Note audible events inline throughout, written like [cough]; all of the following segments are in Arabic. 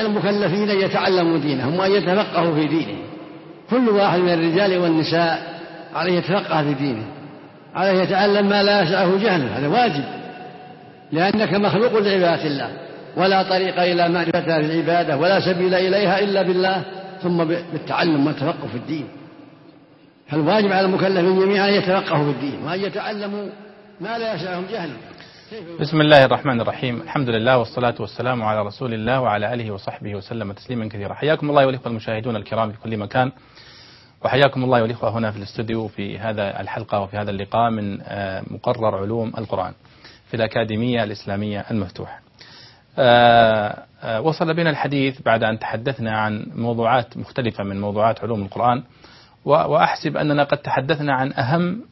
المكلفين يتعلموا دينهم وأن يتفقهوا في دينهم. كل واحد من الرجال والنساء عليه يتفقه في دينه. عليه يتعلم ما لا يسعه جهله. هذا واجب. لأنك مخلوق لعبادة الله. ولا طريق إلى في العبادة. ولا سبيل إليها إلا بالله. ثم بالتعلم والتفقه في الدين. فالواجب على المكلفين جميعا أن يتفقهوا في الدين. وأن يتعلموا ما لا يسعهم جهله. بسم الله الرحمن الرحيم. الحمد لله والصلاة والسلام على رسول الله وعلى آله وصحبه وسلم تسليما كثيرا. حياكم الله والإخوة المشاهدون الكرام في كل مكان. وحياكم الله والإخوة هنا في الاستوديو في هذا الحلقة وفي هذا اللقاء من آه، مقرر علوم القرآن في الأكاديمية الإسلامية المفتوحة. آه، آه، وصل بنا الحديث بعد أن تحدثنا عن موضوعات مختلفة من موضوعات علوم القرآن وأحسب أننا قد تحدثنا عن أهم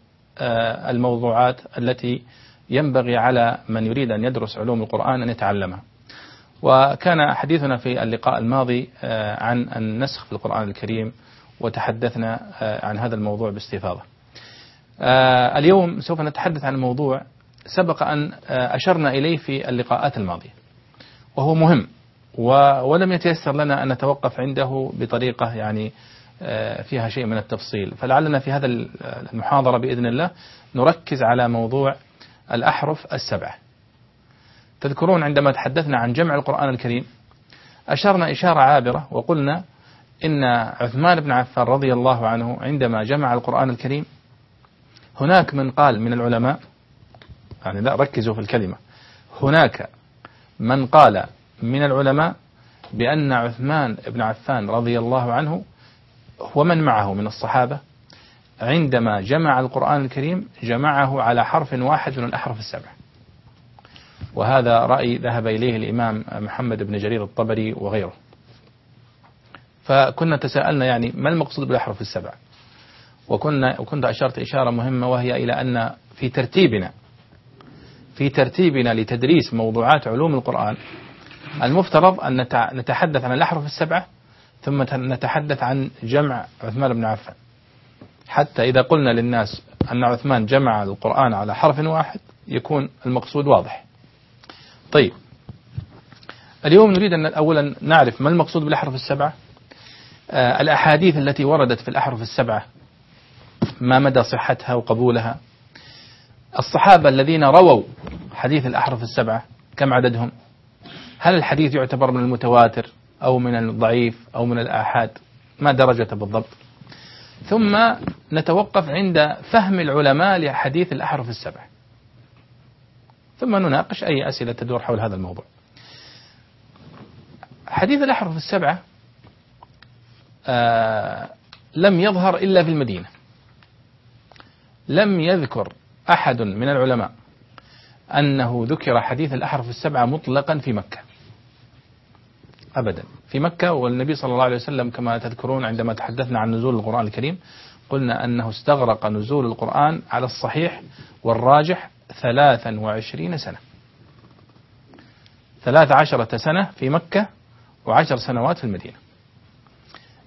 الموضوعات التي ينبغي على من يريد أن يدرس علوم القرآن أن يتعلمها. وكان حديثنا في اللقاء الماضي عن النسخ في القرآن الكريم وتحدثنا آه، عن هذا الموضوع باستفاضة. آه، اليوم سوف نتحدث عن موضوع سبق أن آه، أشرنا إليه في اللقاءات الماضية وهو مهم ولم يتيسر لنا أن نتوقف عنده بطريقة يعني فيها شيء من التفصيل. فلعلنا في هذا المحاضرة بإذن الله نركز على موضوع الأحرف السبعة. تذكرون عندما تحدثنا عن جمع القرآن الكريم أشرنا إشارة عابرة وقلنا إن عثمان بن عفان رضي الله عنه عندما جمع القرآن الكريم هناك من قال من العلماء يعني لا ركزوا في الكلمة. هناك من قال من العلماء بأن عثمان بن عفان رضي الله عنه ومن معه من الصحابة عندما جمع القرآن الكريم جمعه على حرف واحد من الأحرف السبع. وهذا رأي ذهب إليه الإمام محمد بن جرير الطبري وغيره. فكنا تساءلنا يعني ما المقصود بالأحرف السبع؟ وكنا وكنت أشرت إشارة مهمة وهي إلى أن في ترتيبنا في ترتيبنا لتدريس موضوعات علوم القرآن المفترض أن نتحدث عن الأحرف السبعة ثم نتحدث عن جمع عثمان بن عفان. حتى إذا قلنا للناس أن عثمان جمع القرآن على حرف واحد يكون المقصود واضح. طيب اليوم نريد أن أولا نعرف ما المقصود بالأحرف السبعة؟ الأحاديث التي وردت في الأحرف السبعة ما مدى صحتها وقبولها. الصحابة الذين رووا حديث الأحرف السبعة كم عددهم؟ هل الحديث يعتبر من المتواتر أو من الضعيف أو من الآحاد؟ ما درجته بالضبط؟ ثم نتوقف عند فهم العلماء لحديث الأحرف السبعة ثم نناقش أي أسئلة تدور حول هذا الموضوع. حديث الأحرف السبعة آه، لم يظهر إلا في المدينة. لم يذكر أحد من العلماء أنه ذكر حديث الأحرف السبعة مطلقا في مكة. أبدا. في مكة والنبي صلى الله عليه وسلم كما تذكرون عندما تحدثنا عن نزول القرآن الكريم قلنا أنه استغرق نزول القرآن على الصحيح والراجح ثلاثا وعشرين سنة. ثلاث عشرة سنة في مكة وعشر سنوات في المدينة.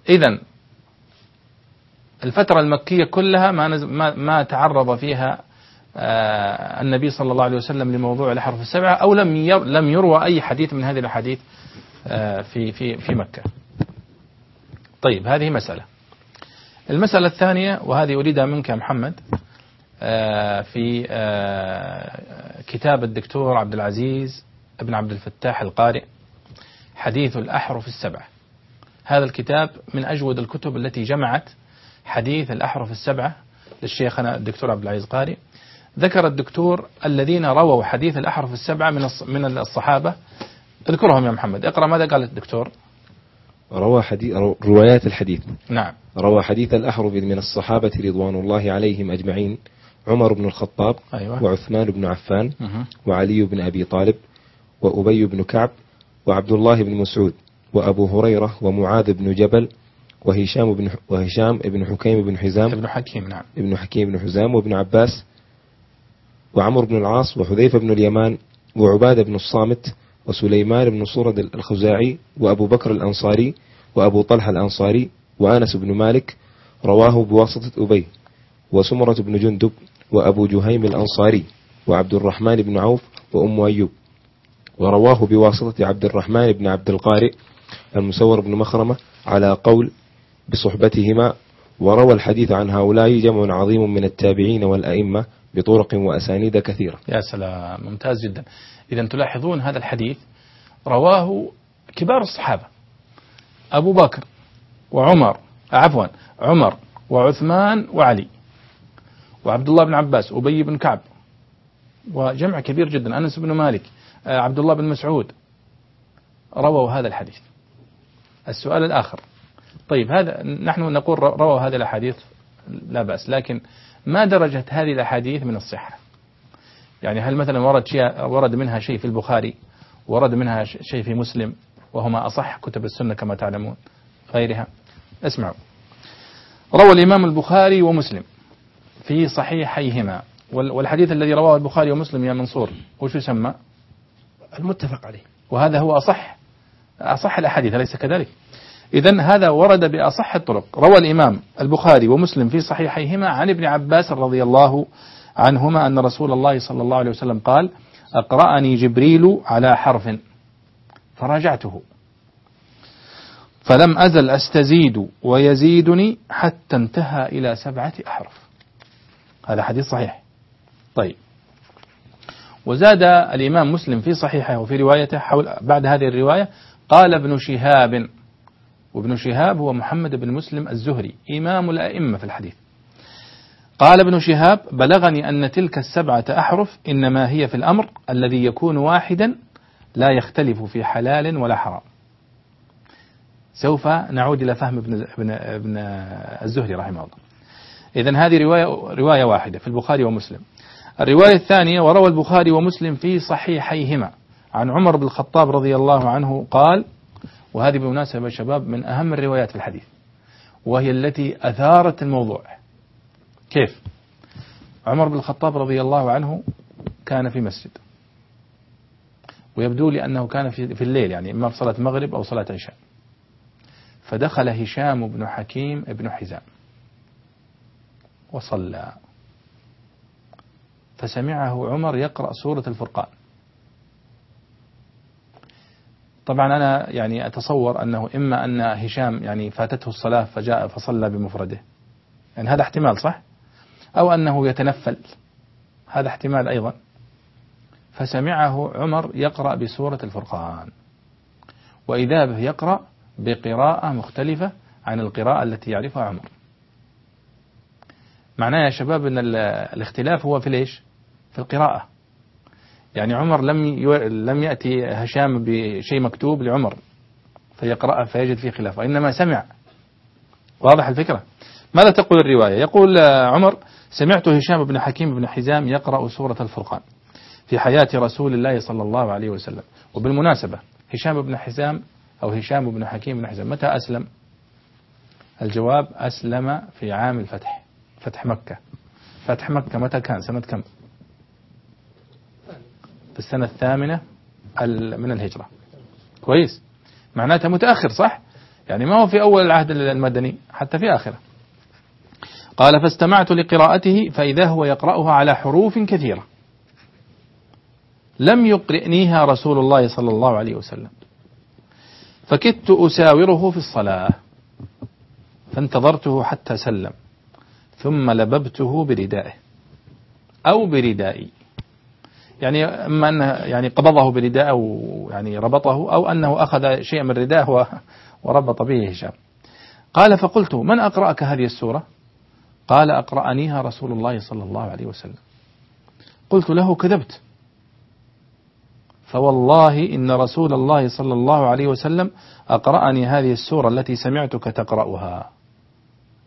إذا الفترة المكية كلها ما ما, تعرض فيها آه النبي صلى الله عليه وسلم لموضوع الأحرف السبعة أو لم لم يروى أي حديث من هذه الأحاديث آه في في في مكة. طيب هذه مسألة. المسألة الثانية وهذه أريدها منك يا محمد آه في كتاب الدكتور عبد العزيز بن عبد الفتاح القارئ حديث الأحرف السبعة. هذا الكتاب من أجود الكتب التي جمعت حديث الأحرف السبعة للشيخنا الدكتور عبد العزيز قاري ذكر الدكتور الذين رووا حديث الأحرف السبعة من من الصحابة. اذكرهم يا محمد. اقرأ ماذا قال الدكتور؟ روى حديث روايات الحديث. نعم. روى حديث الأحرف من الصحابة رضوان الله عليهم أجمعين. عمر بن الخطاب أيوة. وعثمان بن عفان وعلي بن أبي طالب وأبي بن كعب وعبد الله بن مسعود. وأبو هريرة ومعاذ بن جبل وهشام بن وهشام بن حكيم بن حزام ابن حكيم نعم. ابن حكيم بن حزام وابن عباس وعمر بن العاص وحذيفة بن اليمان وعبادة بن الصامت وسليمان بن صورد الخزاعي وأبو بكر الأنصاري وأبو طلحة الأنصاري وأنس بن مالك رواه بواسطة أبي وسمرة بن جندب وأبو جهيم الأنصاري وعبد الرحمن بن عوف وأم أيوب ورواه بواسطة عبد الرحمن بن عبد القارئ المسور بن مخرمة على قول بصحبتهما وروى الحديث عن هؤلاء جمع عظيم من التابعين والأئمة بطرق وأسانيد كثيرة. يا سلام ممتاز جدا. إذا تلاحظون هذا الحديث رواه كبار الصحابة أبو بكر وعمر عفوا عمر وعثمان وعلي وعبد الله بن عباس أبي بن كعب وجمع كبير جدا أنس بن مالك آه، عبد الله بن مسعود رووا هذا الحديث. السؤال الآخر. طيب هذا نحن نقول رووا هذه الأحاديث لا بأس لكن ما درجة هذه الأحاديث من الصحة؟ يعني هل مثلا ورد شيء ورد منها شيء في البخاري ورد منها شيء في مسلم وهما أصح كتب السنة كما تعلمون غيرها؟ اسمعوا. روى الإمام البخاري ومسلم في صحيحيهما والحديث الذي رواه البخاري ومسلم يا منصور وش يسمى؟ المتفق عليه. وهذا هو أصح؟ أصح الأحاديث أليس كذلك؟ إذا هذا ورد بأصح الطرق. روى الإمام البخاري ومسلم في صحيحيهما عن ابن عباس رضي الله عنهما أن رسول الله صلى الله عليه وسلم قال أقرأني جبريل على حرف. فراجعته فلم أزل أستزيد ويزيدني حتى انتهى إلى سبعة أحرف. هذا حديث صحيح. طيب. وزاد الإمام مسلم في صحيحه وفي روايته حول بعد هذه الرواية قال ابن شهاب وابن شهاب هو محمد بن مسلم الزهري إمام الأئمة في الحديث. قال ابن شهاب بلغني أن تلك السبعة أحرف إنما هي في الأمر الذي يكون واحدا لا يختلف في حلال ولا حرام. سوف نعود إلى فهم ابن, ابن, ابن الزهري رحمه الله. إذا هذه رواية, رواية واحدة في البخاري ومسلم. الرواية الثانية وروى البخاري ومسلم في صحيحيهما. عن عمر بن الخطاب رضي الله عنه قال وهذه بمناسبة شباب من أهم الروايات في الحديث وهي التي أثارت الموضوع. كيف؟ عمر بن الخطاب رضي الله عنه كان في مسجد. ويبدو لي أنه كان في, الليل يعني إما في صلاة مغرب أو صلاة عشاء. فدخل هشام بن حكيم بن حزام. وصلى. فسمعه عمر يقرأ سورة الفرقان. طبعا أنا يعني أتصور أنه إما أن هشام يعني فاتته الصلاة فجاء فصلى بمفرده. يعني هذا احتمال صح؟ أو أنه يتنفل. هذا احتمال أيضا. فسمعه عمر يقرأ بسورة الفرقان. وإذا به يقرأ بقراءة مختلفة عن القراءة التي يعرفها عمر. معناه يا شباب أن الاختلاف هو في ليش؟ في القراءة. يعني عمر لم لم يأتي هشام بشيء مكتوب لعمر فيقرأه فيجد فيه خلاف وإنما سمع. واضح الفكرة؟ ماذا تقول الرواية؟ يقول عمر سمعت هشام بن حكيم بن حزام يقرأ سورة الفرقان في حياة رسول الله صلى الله عليه وسلم. وبالمناسبة هشام بن حزام أو هشام بن حكيم بن حزام متى أسلم؟ الجواب أسلم في عام الفتح فتح مكة. فتح مكة متى كان؟ سنة كم؟ في السنة الثامنة من الهجرة. كويس. معناتها متأخر صح؟ يعني ما هو في أول العهد المدني حتى في آخرة. قال فاستمعت لقراءته فإذا هو يقرأها على حروف كثيرة. لم يقرئنيها رسول الله صلى الله عليه وسلم. فكدت أساوره في الصلاة. فانتظرته حتى سلم. ثم لببته بردائه. أو بردائي. يعني أما أنه يعني قبضه برداء أو يعني ربطه أو أنه أخذ شيئا من رداءه وربط به هشام. قال فقلت من أقرأك هذه السورة؟ قال أقرأنيها رسول الله صلى الله عليه وسلم. قلت له كذبت. فوالله إن رسول الله صلى الله عليه وسلم أقرأني هذه السورة التي سمعتك تقرأها.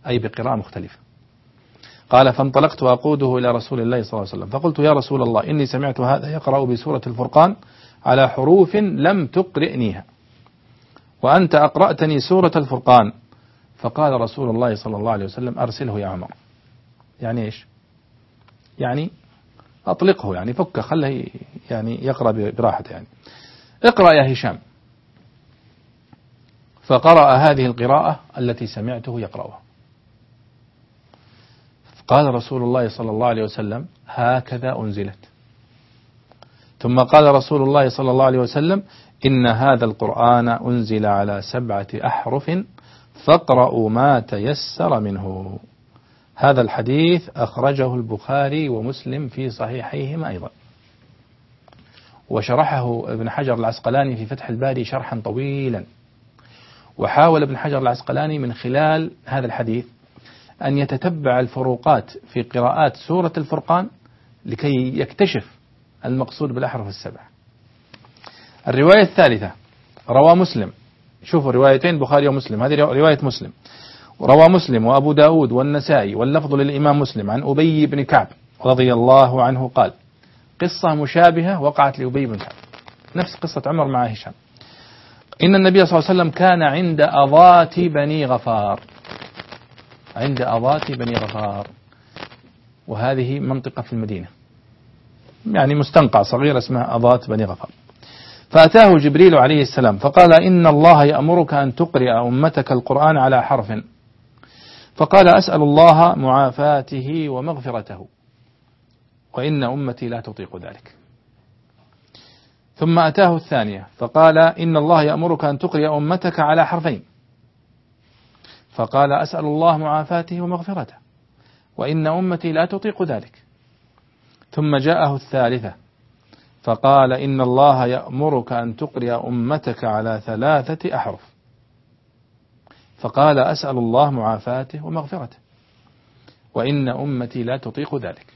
أي بقراءة مختلفة. قال فانطلقت أقوده إلى رسول الله صلى الله عليه وسلم. فقلت يا رسول الله إني سمعت هذا يقرأ بسورة الفرقان على حروف لم تقرئنيها. وأنت أقرأتني سورة الفرقان. فقال رسول الله صلى الله عليه وسلم أرسله يا عمر. يعني إيش؟ يعني أطلقه يعني فكه خله يعني يقرأ براحته يعني. اقرأ يا هشام. فقرأ هذه القراءة التي سمعته يقرأها. قال رسول الله صلى الله عليه وسلم هكذا أنزلت. ثم قال رسول الله صلى الله عليه وسلم إن هذا القرآن أنزل على سبعة أحرف فاقرأوا ما تيسر منه. هذا الحديث أخرجه البخاري ومسلم في صحيحيهما أيضا. وشرحه ابن حجر العسقلاني في فتح الباري شرحا طويلا. وحاول ابن حجر العسقلاني من خلال هذا الحديث أن يتتبع الفروقات في قراءات سورة الفرقان لكي يكتشف المقصود بالأحرف السبع. الرواية الثالثة روى مسلم. شوفوا روايتين بخاري ومسلم. هذه رواية مسلم. روى مسلم وأبو داود والنسائي واللفظ للإمام مسلم عن أبي بن كعب رضي الله عنه قال قصة مشابهة وقعت لأبي بن كعب. نفس قصة عمر مع هشام. إن النبي صلى الله عليه وسلم كان عند أضات بني غفار. عند أضات بني غفار. وهذه منطقة في المدينة. يعني مستنقع صغير اسمها أضات بني غفار. فأتاه جبريل عليه السلام فقال إن الله يأمرك أن تقرئ أمتك القرآن على حرف. فقال أسأل الله معافاته ومغفرته. وإن أمتي لا تطيق ذلك. ثم أتاه الثانية فقال إن الله يأمرك أن تقرئ أمتك على حرفين. فقال أسأل الله معافاته ومغفرته وإن أمتي لا تطيق ذلك. ثم جاءه الثالثة فقال إن الله يأمرك أن تقرئ أمتك على ثلاثة أحرف. فقال أسأل الله معافاته ومغفرته وإن أمتي لا تطيق ذلك.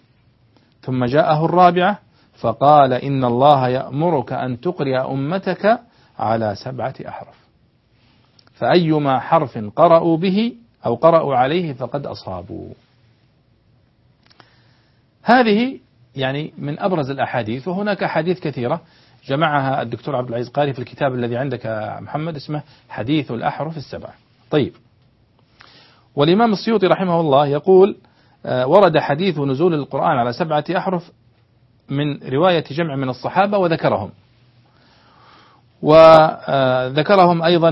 ثم جاءه الرابعة فقال إن الله يأمرك أن تقرئ أمتك على سبعة أحرف. فأيما حرف قرأوا به أو قرأوا عليه فقد أصابوا. هذه يعني من أبرز الأحاديث وهناك أحاديث كثيرة جمعها الدكتور عبد العزيز قاري في الكتاب الذي عندك محمد اسمه حديث الأحرف السبعة. طيب. والإمام السيوطي رحمه الله يقول آه، ورد حديث نزول القرآن على سبعة أحرف من رواية جمع من الصحابة وذكرهم. وذكرهم أيضا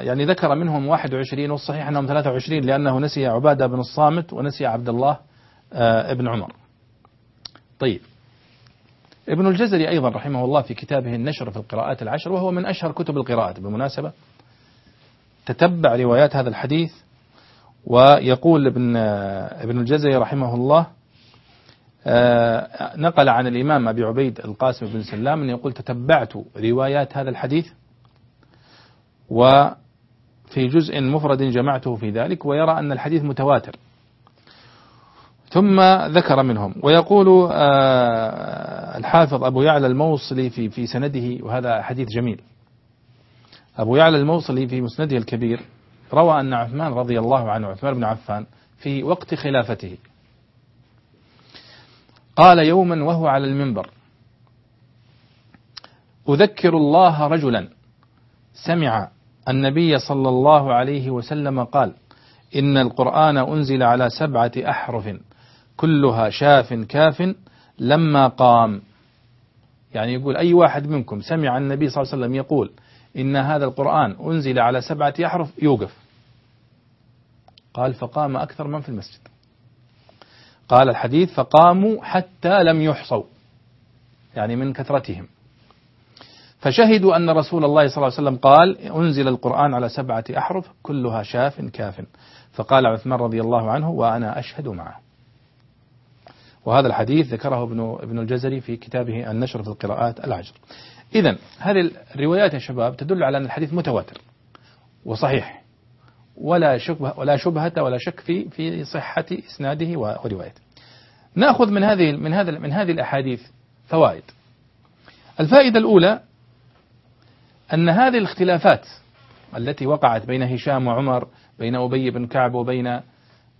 يعني ذكر منهم 21 والصحيح أنهم 23 لأنه نسي عبادة بن الصامت ونسي عبد الله آه، ابن عمر. طيب. ابن الجزري أيضا رحمه الله في كتابه النشر في القراءات العشر وهو من أشهر كتب القراءات بالمناسبة تتبع روايات هذا الحديث ويقول ابن ابن الجزري رحمه الله آه، نقل عن الإمام أبي عبيد القاسم بن سلام أن يقول تتبعت روايات هذا الحديث وفي جزء مفرد جمعته في ذلك ويرى أن الحديث متواتر. ثم ذكر منهم ويقول آه، الحافظ أبو يعلى الموصلي في في سنده وهذا حديث جميل. أبو يعلى الموصلي في مسنده الكبير روى أن عثمان رضي الله عنه عثمان بن عفان في وقت خلافته. قال يوما وهو على المنبر أذكر الله رجلا سمع النبي صلى الله عليه وسلم قال إن القرآن أنزل على سبعة أحرف كلها شاف كاف لما قام. يعني يقول أي واحد منكم سمع النبي صلى الله عليه وسلم يقول إن هذا القرآن أنزل على سبعة أحرف يوقف. قال فقام أكثر من في المسجد. قال الحديث فقاموا حتى لم يحصوا يعني من كثرتهم. فشهدوا أن رسول الله صلى الله عليه وسلم قال أنزل القرآن على سبعة أحرف كلها شاف كاف. فقال عثمان رضي الله عنه وأنا أشهد معه. وهذا الحديث ذكره ابن ابن الجزري في كتابه النشر في القراءات العجر. إذا هذه الروايات يا شباب تدل على أن الحديث متواتر وصحيح. ولا شبهة ولا شبهة ولا شك في في صحة إسناده وروايته. نأخذ من هذه من هذا من هذه الأحاديث فوائد. الفائدة الأولى أن هذه الاختلافات التي وقعت بين هشام وعمر بين أبي بن كعب وبين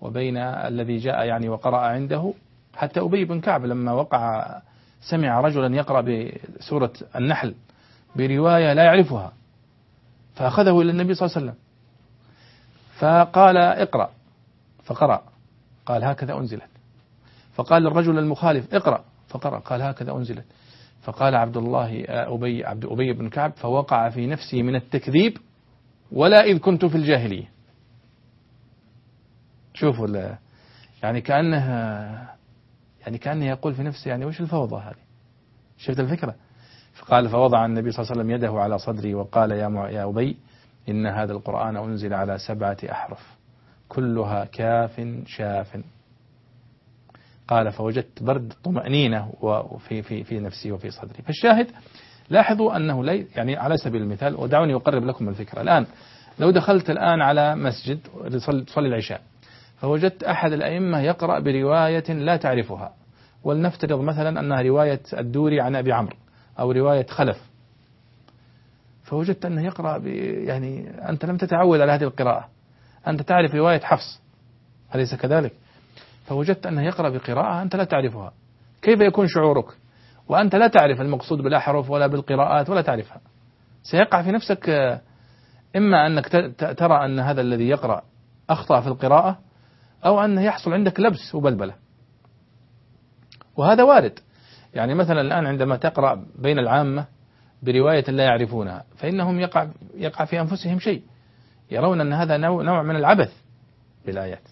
وبين الذي جاء يعني وقرأ عنده حتى أبي بن كعب لما وقع سمع رجلا يقرأ بسورة النحل برواية لا يعرفها فأخذه إلى النبي صلى الله عليه وسلم فقال اقرأ. فقرأ. قال هكذا أنزلت. فقال للرجل المخالف اقرأ. فقرأ. قال هكذا أنزلت. فقال عبد الله أبي عبد أبي بن كعب فوقع في نفسه من التكذيب ولا إذ كنت في الجاهلية. شوفوا يعني كأنه يعني كأنه يقول في نفسه يعني وش الفوضى هذه؟ شفت الفكرة؟ فقال فوضع النبي صلى الله عليه وسلم يده على صدري وقال يا يا أبي إن هذا القرآن أنزل على سبعة أحرف. كلها كاف شاف. قال فوجدت برد طمأنينة في في في نفسي وفي صدري. فالشاهد لاحظوا أنه لي يعني على سبيل المثال ودعوني أقرب لكم الفكرة. الآن لو دخلت الآن على مسجد تصلي العشاء فوجدت أحد الأئمة يقرأ برواية لا تعرفها. ولنفترض مثلا أنها رواية الدوري عن أبي عمرو أو رواية خلف. فوجدت أنه يقرأ يعني أنت لم تتعود على هذه القراءة. أنت تعرف رواية حفص. أليس كذلك؟ فوجدت أنه يقرأ بقراءة أنت لا تعرفها. كيف يكون شعورك؟ وأنت لا تعرف المقصود بالأحرف ولا بالقراءات ولا تعرفها. سيقع في نفسك إما أنك ترى أن هذا الذي يقرأ أخطأ في القراءة أو أنه يحصل عندك لبس وبلبلة. وهذا وارد. يعني مثلا الآن عندما تقرأ بين العامة برواية لا يعرفونها فإنهم يقع يقع في أنفسهم شيء يرون أن هذا نوع من العبث بالآيات.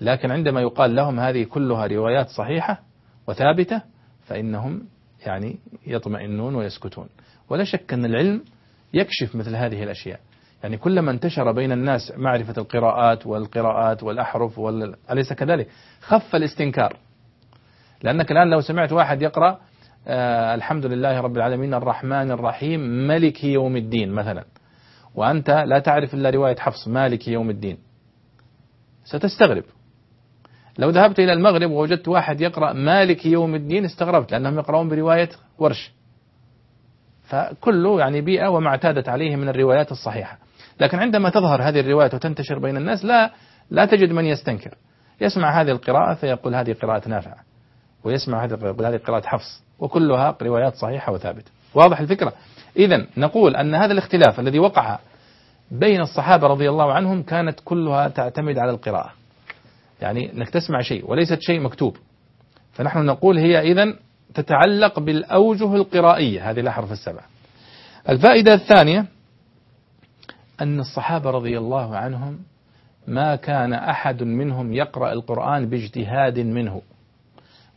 لكن عندما يقال لهم هذه كلها روايات صحيحة وثابتة فإنهم يعني يطمئنون ويسكتون. ولا شك أن العلم يكشف مثل هذه الأشياء. يعني كلما انتشر بين الناس معرفة القراءات والقراءات والأحرف وال... أليس كذلك؟ خف الاستنكار. لأنك الآن لو سمعت واحد يقرأ آه الحمد لله رب العالمين الرحمن الرحيم ملك يوم الدين مثلا. وأنت لا تعرف إلا رواية حفص مالك يوم الدين. ستستغرب. لو ذهبت إلى المغرب ووجدت واحد يقرأ مالك يوم الدين استغربت لأنهم يقرؤون برواية ورش. فكله يعني بيئة وما اعتادت عليه من الروايات الصحيحة. لكن عندما تظهر هذه الروايات وتنتشر بين الناس لا لا تجد من يستنكر. يسمع هذه القراءة فيقول هذه قراءة نافعة. ويسمع هذه قراءة حفص. وكلها روايات صحيحة وثابتة. واضح الفكرة؟ إذا نقول أن هذا الاختلاف الذي وقع بين الصحابة رضي الله عنهم كانت كلها تعتمد على القراءة. يعني أنك تسمع شيء وليست شيء مكتوب. فنحن نقول هي إذا تتعلق بالأوجه القرائية. هذه الأحرف السبعة الفائدة الثانية أن الصحابة رضي الله عنهم ما كان أحد منهم يقرأ القرآن باجتهاد منه.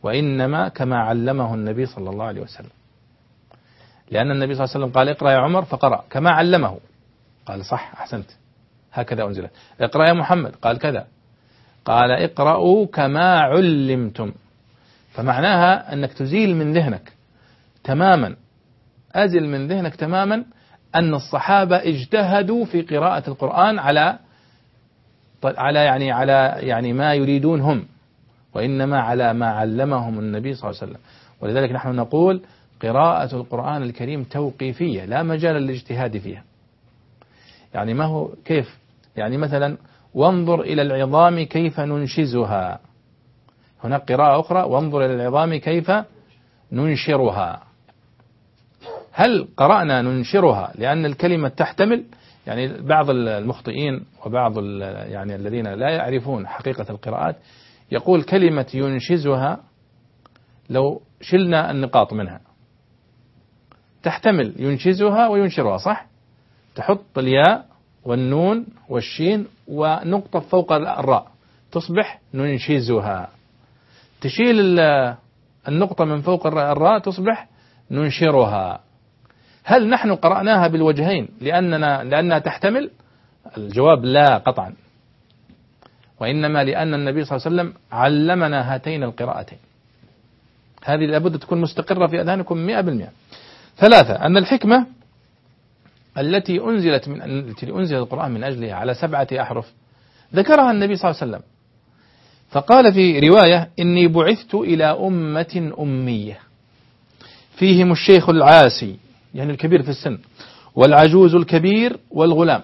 وإنما كما علمه النبي صلى الله عليه وسلم. لأن النبي صلى الله عليه وسلم قال اقرأ يا عمر فقرأ كما علمه. قال صح أحسنت. هكذا أنزلت اقرأ يا محمد قال كذا. قال اقرأوا كما علمتم. فمعناها أنك تزيل من ذهنك تماما. أزل من ذهنك تماما أن الصحابة اجتهدوا في قراءة القرآن على على يعني على يعني ما يريدون هم وإنما على ما علمهم النبي صلى الله عليه وسلم. ولذلك نحن نقول قراءة القرآن الكريم توقيفية لا مجال للاجتهاد فيها. يعني ما هو كيف؟ يعني مثلا وانظر إلى العظام كيف ننشزها. هناك قراءة أخرى وانظر إلى العظام كيف ننشرها. هل قرأنا ننشرها؟ لأن الكلمة تحتمل. يعني بعض المخطئين وبعض يعني الذين لا يعرفون حقيقة القراءات يقول كلمة ينشزها لو شلنا النقاط منها. تحتمل ينشزها وينشرها صح؟ تحط الياء والنون والشين ونقطة فوق الراء تصبح ننشزها. تشيل النقطة من فوق الراء تصبح ننشرها. هل نحن قرأناها بالوجهين لأننا لأنها تحتمل؟ الجواب لا قطعا. وإنما لأن النبي صلى الله عليه وسلم علمنا هاتين القراءتين. هذه لابد تكون مستقرة في أذهانكم مئة بالمئة. ثلاثة أن الحكمة التي أنزلت من التي أنزل القرآن من أجلها على سبعة أحرف ذكرها النبي صلى الله عليه وسلم. فقال في رواية إني بعثت إلى أمة أمية. فيهم الشيخ العاسي يعني الكبير في السن والعجوز الكبير والغلام.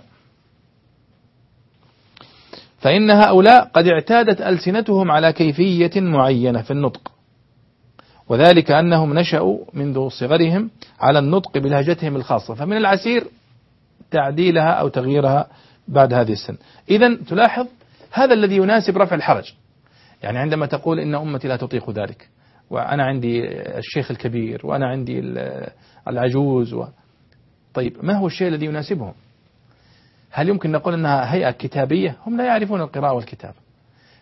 فإن هؤلاء قد اعتادت ألسنتهم على كيفية معينة في النطق. وذلك أنهم نشأوا منذ صغرهم على النطق بلهجتهم الخاصة. فمن العسير تعديلها أو تغييرها بعد هذه السن. إذا تلاحظ هذا الذي يناسب رفع الحرج. يعني عندما تقول إن أمتي لا تطيق ذلك وأنا عندي الشيخ الكبير وأنا عندي العجوز و... طيب ما هو الشيء الذي يناسبهم؟ هل يمكن نقول أنها هيئة كتابية؟ هم لا يعرفون القراءة والكتابة.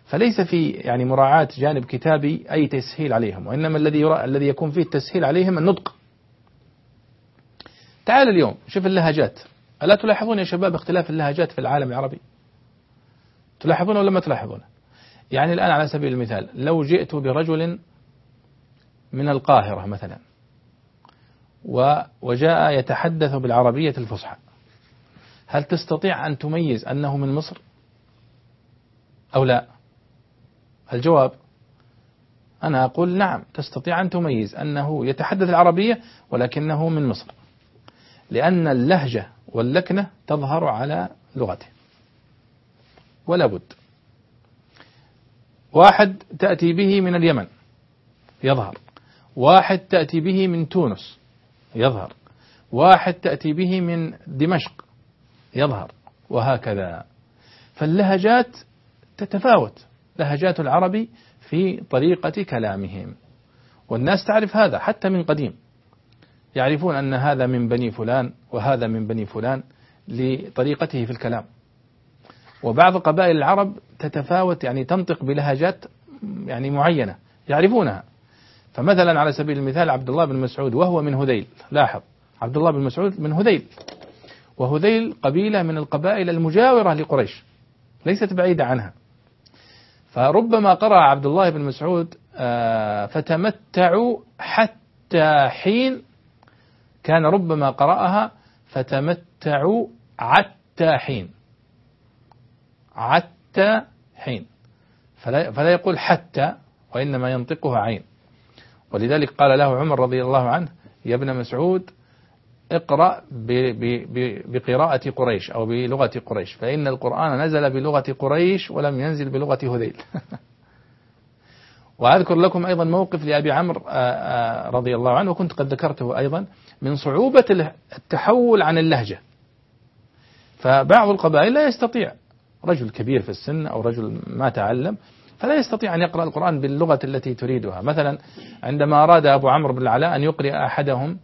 فليس في يعني مراعاة جانب كتابي أي تسهيل عليهم وإنما الذي الذي يكون فيه التسهيل عليهم النطق. تعال اليوم شوف اللهجات. ألا تلاحظون يا شباب اختلاف اللهجات في العالم العربي؟ تلاحظون ولا ما تلاحظون؟ يعني الآن على سبيل المثال لو جئت برجل من القاهرة مثلا وجاء يتحدث بالعربية الفصحى هل تستطيع أن تميز أنه من مصر؟ أو لا؟ الجواب أنا أقول نعم تستطيع أن تميز أنه يتحدث العربية ولكنه من مصر لأن اللهجة واللكنة تظهر على لغته. ولا بد. واحد تأتي به من اليمن يظهر. واحد تأتي به من تونس يظهر. واحد تأتي به من دمشق يظهر وهكذا. فاللهجات تتفاوت. لهجات العرب في طريقة كلامهم. والناس تعرف هذا حتى من قديم. يعرفون أن هذا من بني فلان وهذا من بني فلان لطريقته في الكلام. وبعض قبائل العرب تتفاوت يعني تنطق بلهجات يعني معينة يعرفونها. فمثلا على سبيل المثال عبد الله بن مسعود وهو من هذيل. لاحظ عبد الله بن مسعود من هذيل. وهذيل قبيلة من القبائل المجاورة لقريش ليست بعيدة عنها. فربما قرأ عبد الله بن مسعود آه، فتمتعوا حتى حين كان ربما قرأها فتمتعوا عتى حين عتى حين. فلا, فلا يقول حتى وإنما ينطقها عين ولذلك قال له عمر رضي الله عنه يا ابن مسعود اقرأ بقراءة قريش أو بلغة قريش. فإن القرآن نزل بلغة قريش ولم ينزل بلغة هذيل. [laughs] وأذكر لكم أيضا موقف لأبي عمرو آه، آه، رضي الله عنه وكنت قد ذكرته أيضا من صعوبة التحول عن اللهجة. فبعض القبائل لا يستطيع رجل كبير في السن أو رجل ما تعلم فلا يستطيع أن يقرأ القرآن باللغة التي تريدها. مثلا عندما أراد أبو عمرو بن العلاء أن يقرأ أحدهم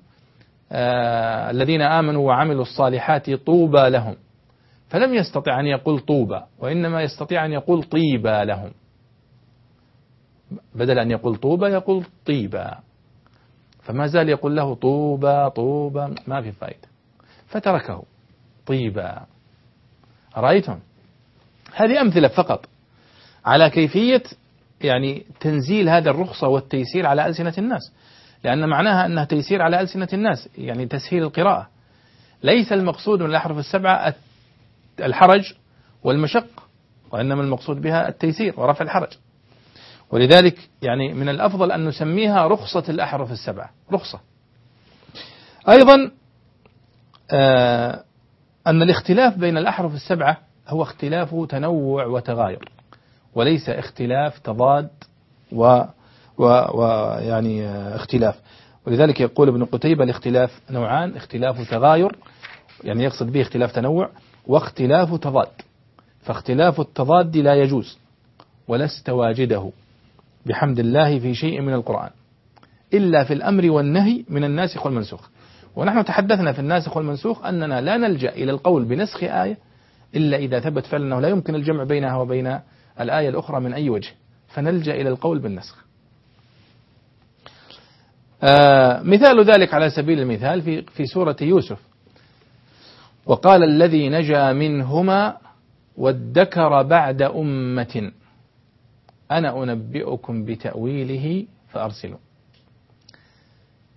الذين آمنوا وعملوا الصالحات طوبى لهم. فلم يستطع أن يقول طوبى وإنما يستطيع أن يقول طيبى لهم. بدل أن يقول طوبى يقول طيبى. فما زال يقول له طوبى طوبى ما في فائدة فتركه. طيبى. رأيتم؟ هذه أمثلة فقط. على كيفية يعني تنزيل هذا الرخصة والتيسير على ألسنة الناس. لأن معناها أنها تيسير على ألسنة الناس يعني تسهيل القراءة. ليس المقصود من الأحرف السبعة الحرج والمشق وإنما المقصود بها التيسير ورفع الحرج. ولذلك يعني من الأفضل أن نسميها رخصة الأحرف السبعة رخصة. أيضا آه أن الاختلاف بين الأحرف السبعة هو اختلاف تنوع وتغاير وليس اختلاف تضاد و ويعني آه، اختلاف. ولذلك يقول ابن قتيبة الاختلاف نوعان اختلاف تغاير يعني يقصد به اختلاف تنوع واختلاف تضاد. فاختلاف التضاد لا يجوز ولست واجده. بحمد الله في شيء من القرآن. إلا في الأمر والنهي من الناسخ والمنسوخ ونحن تحدثنا في الناسخ والمنسوخ أننا لا نلجأ إلى القول بنسخ آية إلا إذا ثبت فعلا أنه لا يمكن الجمع بينها وبين الآية الأخرى من أي وجه. فنلجأ إلى القول بالنسخ. مثال ذلك على سبيل المثال في في سورة يوسف. وقال الذي نجا منهما وادكر بعد أمة أنا أنبئكم بتأويله فأرسلوا.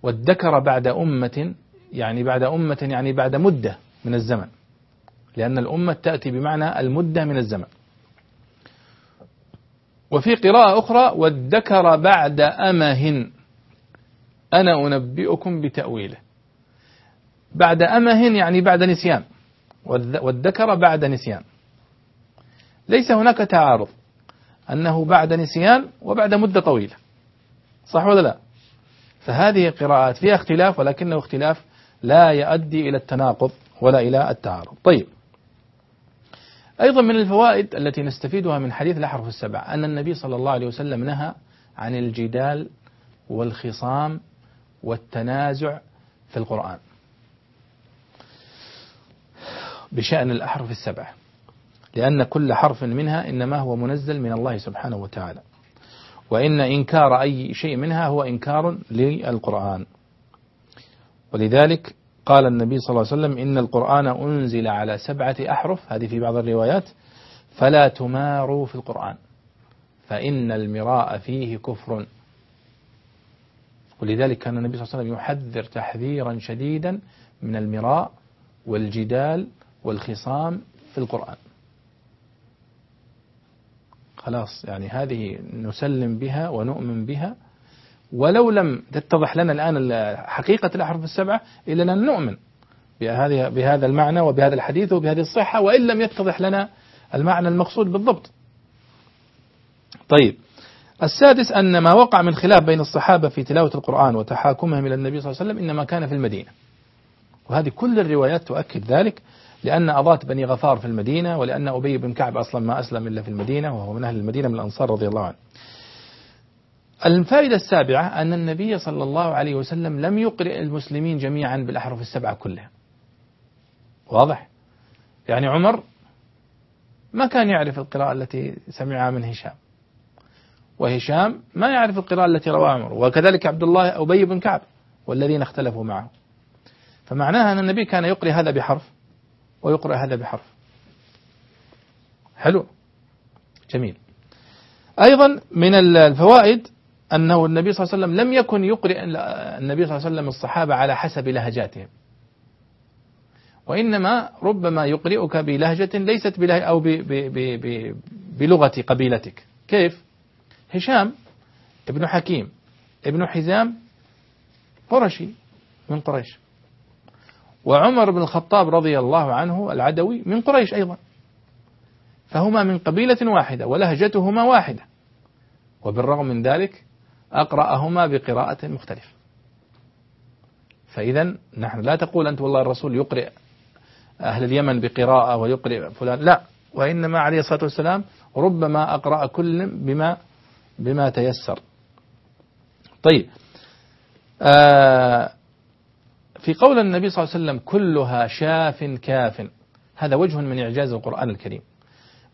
وادكر بعد أمة يعني بعد أمة يعني بعد مدة من الزمن. لأن الأمة تأتي بمعنى المدة من الزمن. وفي قراءة أخرى وادكر بعد أمة أنا أنبئكم بتأويله. بعد أمه يعني بعد نسيان. والذكر بعد نسيان. ليس هناك تعارض. أنه بعد نسيان وبعد مدة طويلة. صح ولا لا؟ فهذه قراءات فيها اختلاف ولكنه اختلاف لا يؤدي إلى التناقض ولا إلى التعارض. طيب. أيضا من الفوائد التي نستفيدها من حديث الأحرف السبع أن النبي صلى الله عليه وسلم نهى عن الجدال والخصام والتنازع في القرآن. بشأن الأحرف السبعة لأن كل حرف منها إنما هو منزل من الله سبحانه وتعالى. وإن إنكار أي شيء منها هو إنكار للقرآن. ولذلك قال النبي صلى الله عليه وسلم إن القرآن أنزل على سبعة أحرف هذه في بعض الروايات فلا تماروا في القرآن. فإن المراء فيه كفر. ولذلك كان النبي صلى الله عليه وسلم يحذر تحذيرا شديدا من المراء والجدال والخصام في القرآن. خلاص يعني هذه نسلم بها ونؤمن بها. ولو لم تتضح لنا الآن حقيقة الأحرف السبعة إلا أن نؤمن بهذه بهذا المعنى وبهذا الحديث وبهذه الصحة وإن لم يتضح لنا المعنى المقصود بالضبط. طيب. السادس أن ما وقع من خلاف بين الصحابة في تلاوة القرآن وتحاكمهم إلى النبي صلى الله عليه وسلم إنما كان في المدينة. وهذه كل الروايات تؤكد ذلك لأن أضات بني غفار في المدينة ولأن أبي بن كعب أصلا ما أسلم إلا في المدينة وهو من أهل المدينة من الأنصار رضي الله عنه. الفائدة السابعة أن النبي صلى الله عليه وسلم لم يقرئ المسلمين جميعا بالأحرف السبعة كلها. واضح؟ يعني عمر ما كان يعرف القراءة التي سمعها من هشام. وهشام ما يعرف القراءة التي رواها عمر وكذلك عبد الله أبي بن كعب والذين اختلفوا معه. فمعناها أن النبي كان يقرأ هذا بحرف ويقرأ هذا بحرف. حلو؟ جميل. أيضا من الفوائد أنه النبي صلى الله عليه وسلم لم يكن يقرئ النبي صلى الله عليه وسلم الصحابة على حسب لهجاتهم. وإنما ربما يقرئك بلهجة ليست بلهجة أو بلغة قبيلتك. كيف؟ هشام ابن حكيم ابن حزام قرشي من قريش. وعمر بن الخطاب رضي الله عنه العدوي من قريش أيضا. فهما من قبيلة واحدة ولهجتهما واحدة. وبالرغم من ذلك أقرأهما بقراءة مختلفة. فإذا نحن لا تقول أنت والله الرسول يقرئ أهل اليمن بقراءة ويقرئ فلان لا. وإنما عليه الصلاة والسلام ربما أقرأ كل بما بما تيسر. طيب آه في قول النبي صلى الله عليه وسلم كلها شاف كاف. هذا وجه من إعجاز القرآن الكريم.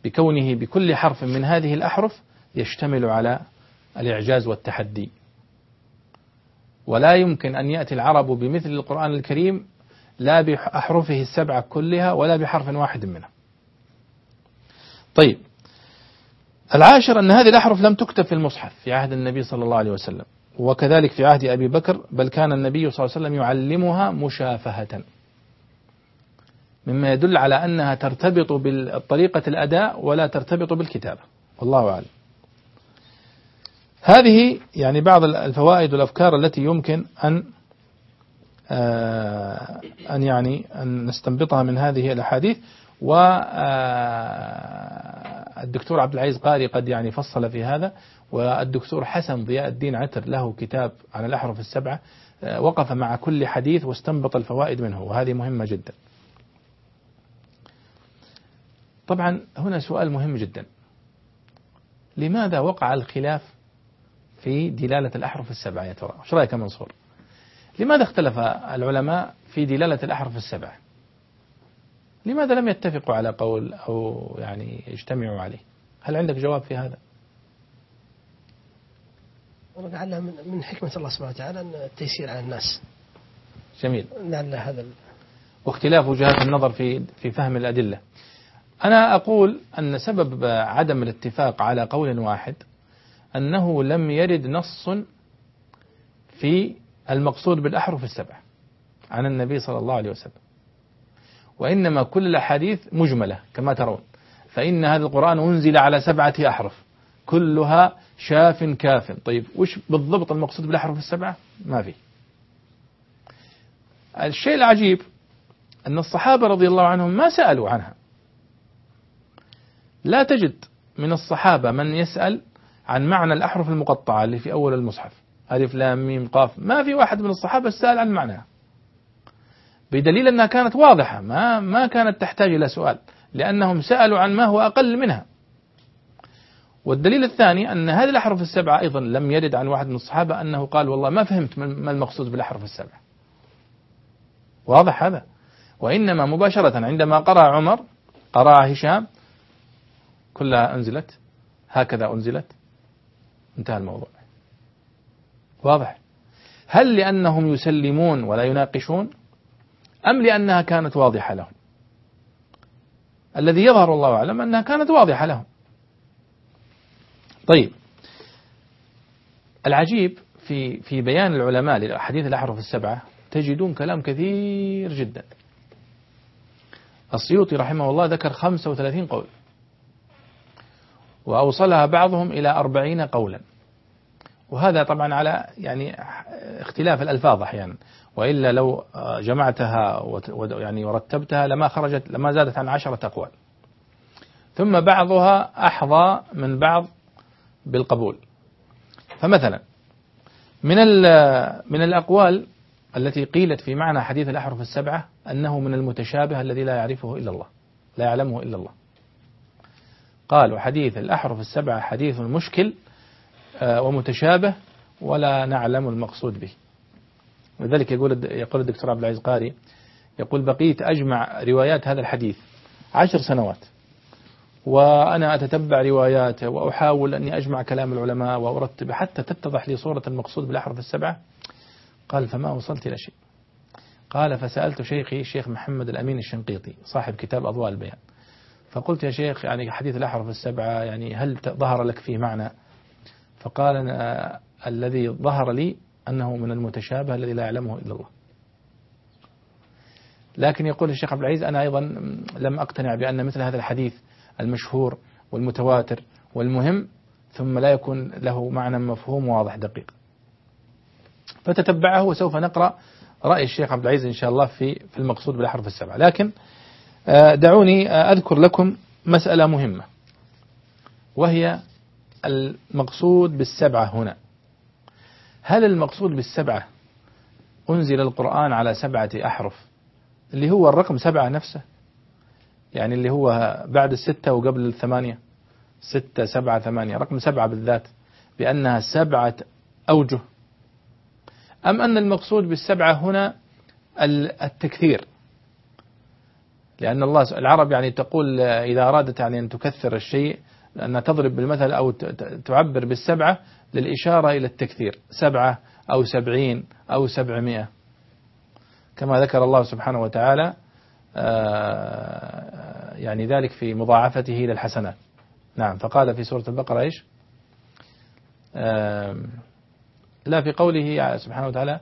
بكونه بكل حرف من هذه الأحرف يشتمل على الإعجاز والتحدي. ولا يمكن أن يأتي العرب بمثل القرآن الكريم لا بأحرفه السبعة كلها ولا بحرف واحد منها. طيب العاشر أن هذه الأحرف لم تكتب في المصحف في عهد النبي صلى الله عليه وسلم. وكذلك في عهد أبي بكر بل كان النبي صلى الله عليه وسلم يعلمها مشافهة. مما يدل على أنها ترتبط بطريقة الأداء ولا ترتبط بالكتابة. والله أعلم. هذه يعني بعض الفوائد والأفكار التي يمكن أن آه، أن يعني أن نستنبطها من هذه الأحاديث. والدكتور آه، عبد العزيز قاري قد يعني فصل في هذا والدكتور حسن ضياء الدين عتر له كتاب عن الأحرف السبعة آه، وقف مع كل حديث واستنبط الفوائد منه وهذه مهمة جدا. طبعا هنا سؤال مهم جدا. لماذا وقع الخلاف في دلالة الأحرف السبعة يا ترى؟ إيش رأيك منصور؟ لماذا اختلف العلماء في دلالة الأحرف السبعة؟ لماذا لم يتفقوا على قول أو يعني يجتمعوا عليه؟ هل عندك جواب في هذا؟ لعلها من حكمة الله سبحانه وتعالى التيسير على الناس. جميل. لعل هذا واختلاف وجهات النظر في في فهم الأدلة. أنا أقول أن سبب عدم الاتفاق على قول واحد أنه لم يرد نص في المقصود بالأحرف السبع عن النبي صلى الله عليه وسلم. وإنما كل الأحاديث مجملة كما ترون. فإن هذا القرآن أنزل على سبعة أحرف كلها شاف كاف. طيب وش بالضبط المقصود بالأحرف السبعة؟ ما في. الشيء العجيب أن الصحابة رضي الله عنهم ما سألوا عنها. لا تجد من الصحابة من يسأل عن معنى الأحرف المقطعة اللي في أول المصحف. ألف لام ميم قاف. ما في واحد من الصحابة سأل عن معناها. بدليل أنها كانت واضحة ما ما كانت تحتاج إلى سؤال لأنهم سألوا عن ما هو أقل منها. والدليل الثاني أن هذه الأحرف السبعة أيضا لم يرد عن واحد من الصحابة أنه قال والله ما فهمت ما المقصود بالأحرف السبعة. واضح هذا. وإنما مباشرة عندما قرأ عمر قرأ هشام كلها أنزلت هكذا أنزلت. انتهى الموضوع. واضح. هل لأنهم يسلمون ولا يناقشون؟ أم لأنها كانت واضحة لهم؟ الذي يظهر الله أعلم أنها كانت واضحة لهم. طيب. العجيب في في بيان العلماء للأحاديث الأحرف السبعة تجدون كلام كثير جدا. السيوطي رحمه الله ذكر 35 قول. وأوصلها بعضهم إلى أربعين قولا. وهذا طبعا على يعني اختلاف الألفاظ أحيانا. وإلا لو جمعتها يعني ورتبتها لما خرجت لما زادت عن عشرة أقوال. ثم بعضها أحظى من بعض بالقبول. فمثلا من من الأقوال التي قيلت في معنى حديث الأحرف السبعة أنه من المتشابه الذي لا يعرفه إلا الله لا يعلمه إلا الله. قالوا حديث الأحرف السبعة حديث مشكل آه، ومتشابه ولا نعلم المقصود به. ولذلك يقول يقول الدكتور عبد العزيز قاري يقول بقيت أجمع روايات هذا الحديث عشر سنوات وأنا أتتبع رواياته وأحاول أني أجمع كلام العلماء وأرتب حتى تتضح لي صورة المقصود بالأحرف السبعة. قال فما وصلت إلى شيء. قال فسألت شيخي الشيخ محمد الأمين الشنقيطي صاحب كتاب أضواء البيان. فقلت يا شيخ يعني حديث الأحرف السبعة يعني هل ظهر لك فيه معنى؟ فقال أنا الذي ظهر لي أنه من المتشابه الذي لا يعلمه إلا الله. لكن يقول الشيخ عبد العزيز أنا أيضا لم أقتنع بأن مثل هذا الحديث المشهور والمتواتر والمهم ثم لا يكون له معنى مفهوم واضح دقيق. فتتبعه وسوف نقرأ رأي الشيخ عبد العزيز إن شاء الله في في المقصود بالأحرف السبعة لكن آه، دعوني آه، أذكر لكم مسألة مهمة وهي المقصود بالسبعة هنا. هل المقصود بالسبعة أنزل القرآن على سبعة أحرف؟ اللي هو الرقم سبعة نفسه. يعني اللي هو بعد الستة وقبل الثمانية. ستة سبعة ثمانية. رقم سبعة بالذات. بأنها سبعة أوجه. أم أن المقصود بالسبعة هنا التكثير؟ لأن الله العرب يعني تقول إذا أرادت يعني أن تكثر الشيء أن تضرب بالمثل أو تعبر بالسبعة للإشارة إلى التكثير. سبعة أو سبعين أو سبعمائة. كما ذكر الله سبحانه وتعالى آه، يعني ذلك في مضاعفته للحسنات نعم فقال في سورة البقرة إيش؟ لا في قوله سبحانه وتعالى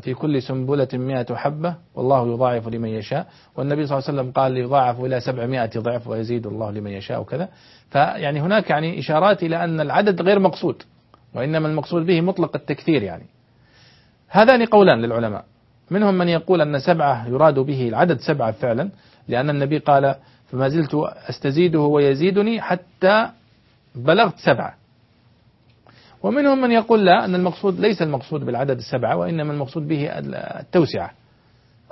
في كل سنبلة مئة حبة والله يضاعف لمن يشاء. والنبي صلى الله عليه وسلم قال يضاعف إلى سبعمائة ضعف ويزيد الله لمن يشاء وكذا. فيعني هناك يعني إشارات إلى أن العدد غير مقصود وإنما المقصود به مطلق التكثير يعني. هذان قولان للعلماء. منهم من يقول أن سبعة يراد به العدد سبعة فعلا لأن النبي قال فما زلت أستزيده ويزيدني حتى بلغت سبعة. ومنهم من يقول لا أن المقصود ليس المقصود بالعدد السبعة وإنما المقصود به التوسعة.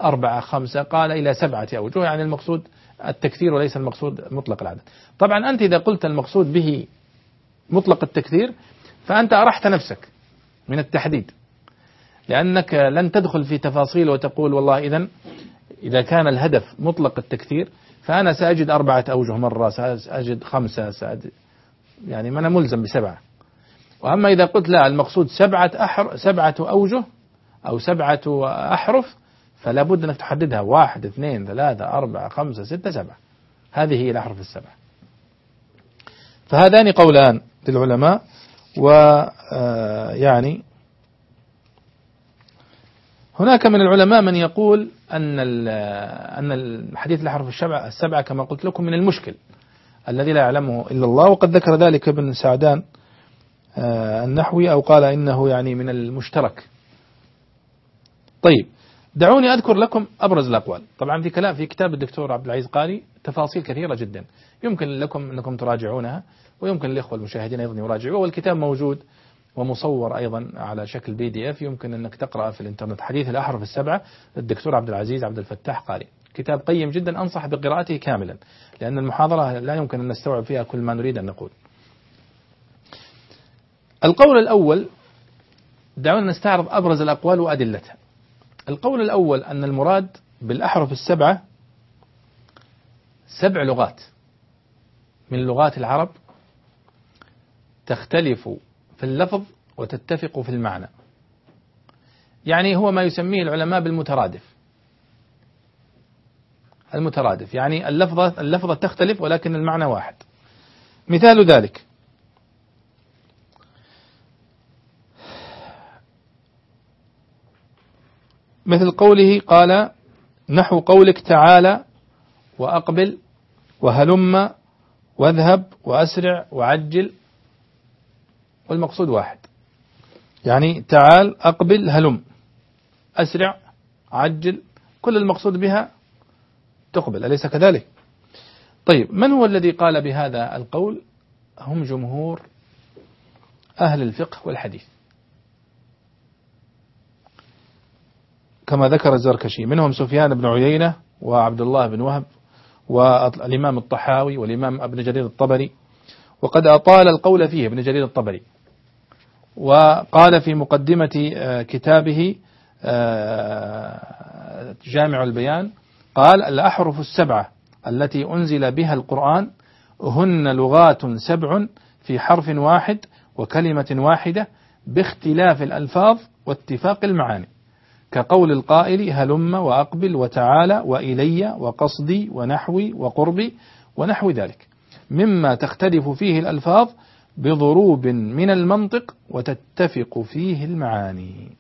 أربعة خمسة قال إلى سبعة أوجه يعني المقصود التكثير وليس المقصود مطلق العدد. طبعا أنت إذا قلت المقصود به مطلق التكثير فأنت أرحت نفسك من التحديد لأنك لن تدخل في تفاصيل وتقول والله إذا إذا كان الهدف مطلق التكثير فأنا سأجد أربعة أوجه مرة سأجد خمسة سأجد يعني ما أنا ملزم بسبعة. وأما إذا قلت لا المقصود سبعة أحر سبعة أوجه أو سبعة أحرف فلا بد أنك تحددها. واحد اثنين ثلاثة أربعة خمسة ستة سبعة. هذه هي الأحرف السبعة. فهذان قولان للعلماء ويعني آه، هناك من العلماء من يقول أن أن الحديث الأحرف السبعة السبعة كما قلت لكم من المشكل الذي لا يعلمه إلا الله وقد ذكر ذلك ابن سعدان النحوي أو قال إنه يعني من المشترك. طيب دعوني أذكر لكم أبرز الأقوال. طبعا في كلام في كتاب الدكتور عبد العزيز قاري تفاصيل كثيرة جدا. يمكن لكم أنكم تراجعونها ويمكن الإخوة المشاهدين أيضا يراجعوها. والكتاب موجود ومصور أيضا على شكل بي دي اف يمكن أنك تقرأ في الإنترنت. حديث الأحرف السبعة الدكتور عبد العزيز عبد الفتاح قاري. كتاب قيم جدا أنصح بقراءته كاملا لأن المحاضرة لا يمكن أن نستوعب فيها كل ما نريد أن نقول. القول الأول دعونا نستعرض أبرز الأقوال وأدلتها. القول الأول أن المراد بالأحرف السبعة سبع لغات. من لغات العرب تختلف في اللفظ وتتفق في المعنى. يعني هو ما يسميه العلماء بالمترادف. المترادف يعني اللفظة اللفظة تختلف ولكن المعنى واحد. مثال ذلك. مثل قوله قال نحو قولك تعالى وأقبل وهلم واذهب وأسرع وعجل والمقصود واحد. يعني تعال أقبل هلم. أسرع عجل كل المقصود بها تقبل أليس كذلك؟ طيب من هو الذي قال بهذا القول؟ هم جمهور أهل الفقه والحديث. كما ذكر الزركشي منهم سفيان بن عيينة وعبد الله بن وهب والإمام الطحاوي والإمام ابن جرير الطبري وقد أطال القول فيه ابن جرير الطبري. وقال في مقدمة آه، كتابه آه، جامع البيان قال الأحرف السبعة التي أنزل بها القرآن هن لغات سبع في حرف واحد وكلمة واحدة باختلاف الألفاظ واتفاق المعاني. كقول القائل هلم وأقبل وتعالى وإلي وقصدي ونحوي وقربي ونحو ذلك. مما تختلف فيه الألفاظ بضروب من المنطق وتتفق فيه المعاني.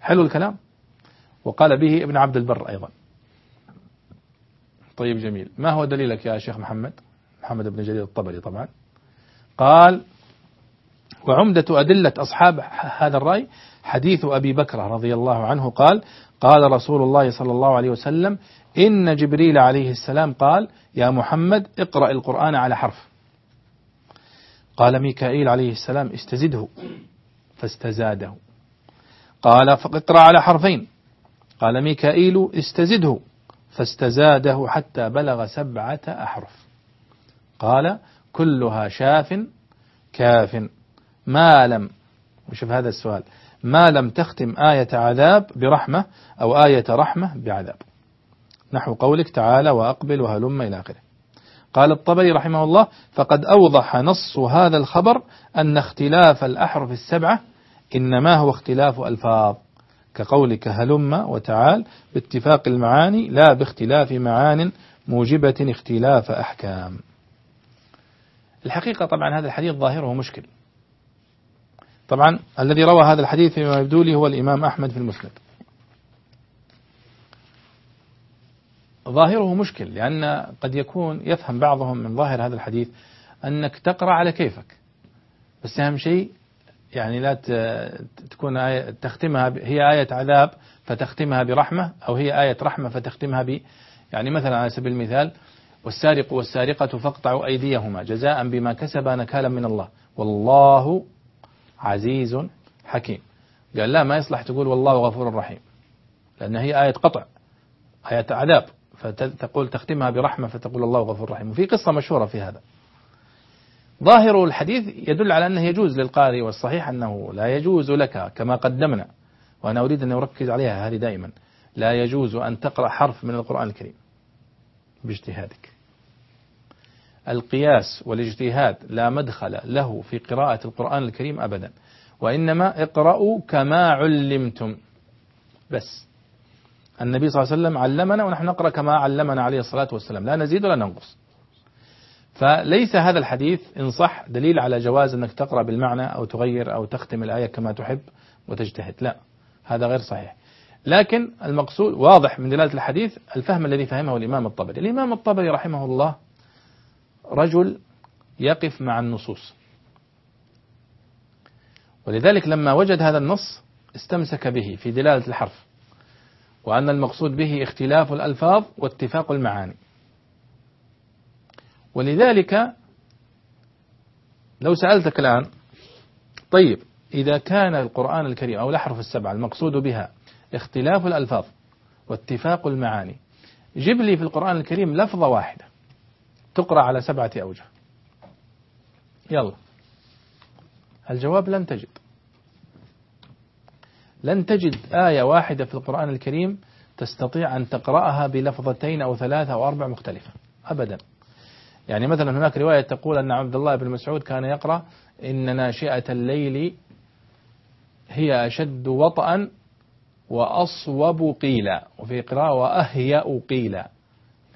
حلو الكلام؟ وقال به ابن عبد البر أيضا. طيب جميل. ما هو دليلك يا شيخ محمد؟ محمد بن جرير الطبري طبعا. قال وعمدة أدلة أصحاب هذا الرأي حديث أبي بكر رضي الله عنه قال قال رسول الله صلى الله عليه وسلم إن جبريل عليه السلام قال يا محمد اقرأ القرآن على حرف. قال ميكائيل عليه السلام استزده. فاستزاده. قال فاقرأ على حرفين. قال ميكائيل استزده. فاستزاده حتى بلغ سبعة أحرف. قال كلها شاف كاف ما لم. وشوف هذا السؤال. ما لم تختم آية عذاب برحمة أو آية رحمة بعذاب. نحو قولك تعالى وأقبل وهلم إلى آخره. قال الطبري رحمه الله فقد أوضح نص هذا الخبر أن اختلاف الأحرف السبعة إنما هو اختلاف ألفاظ. كقولك هلم وتعال باتفاق المعاني لا باختلاف معان موجبة اختلاف أحكام. الحقيقة طبعا هذا الحديث ظاهره مشكل. طبعا الذي روى هذا الحديث فيما يبدو لي هو الإمام أحمد في المسند. ظاهره مشكل لأن قد يكون يفهم بعضهم من ظاهر هذا الحديث أنك تقرأ على كيفك. بس أهم شيء يعني لا تكون آية تختمها هي آية عذاب فتختمها برحمة أو هي آية رحمة فتختمها ب يعني مثلا على سبيل المثال والسارق والسارقة فاقطعوا أيديهما جزاء بما كسبا نكالا من الله. والله عزيز حكيم. قال لا ما يصلح تقول والله غفور رحيم لأن هي آية قطع آية عذاب فتقول تختمها برحمة فتقول الله غفور رحيم. وفي قصة مشهورة في هذا. ظاهر الحديث يدل على أنه يجوز للقارئ والصحيح أنه لا يجوز لك كما قدمنا وأنا أريد أن أركز عليها هذه دائما. لا يجوز أن تقرأ حرف من القرآن الكريم باجتهادك. القياس والاجتهاد لا مدخل له في قراءة القرآن الكريم أبدا وإنما اقرأوا كما علمتم. بس. النبي صلى الله عليه وسلم علمنا ونحن نقرأ كما علمنا عليه الصلاة والسلام لا نزيد ولا ننقص. فليس هذا الحديث إن صح دليل على جواز أنك تقرأ بالمعنى أو تغير أو تختم الآية كما تحب وتجتهد. لا هذا غير صحيح. لكن المقصود واضح من دلالة الحديث الفهم الذي فهمه الإمام الطبري. الإمام الطبري رحمه الله رجل يقف مع النصوص. ولذلك لما وجد هذا النص استمسك به في دلالة الحرف وأن المقصود به اختلاف الألفاظ واتفاق المعاني. ولذلك لو سألتك الآن طيب إذا كان القرآن الكريم أو الأحرف السبعة المقصود بها اختلاف الألفاظ واتفاق المعاني جيب لي في القرآن الكريم لفظة واحدة. تقرأ على سبعة أوجه. يلا. الجواب لن تجد. لن تجد آية واحدة في القرآن الكريم تستطيع أن تقرأها بلفظتين أو ثلاثة أو أربع مختلفة. أبدا. يعني مثلا هناك رواية تقول أن عبد الله بن مسعود كان يقرأ إن ناشئة الليل هي أشد وطئا وأصوب قيلا وفي قراءة وأهيأ قيلا.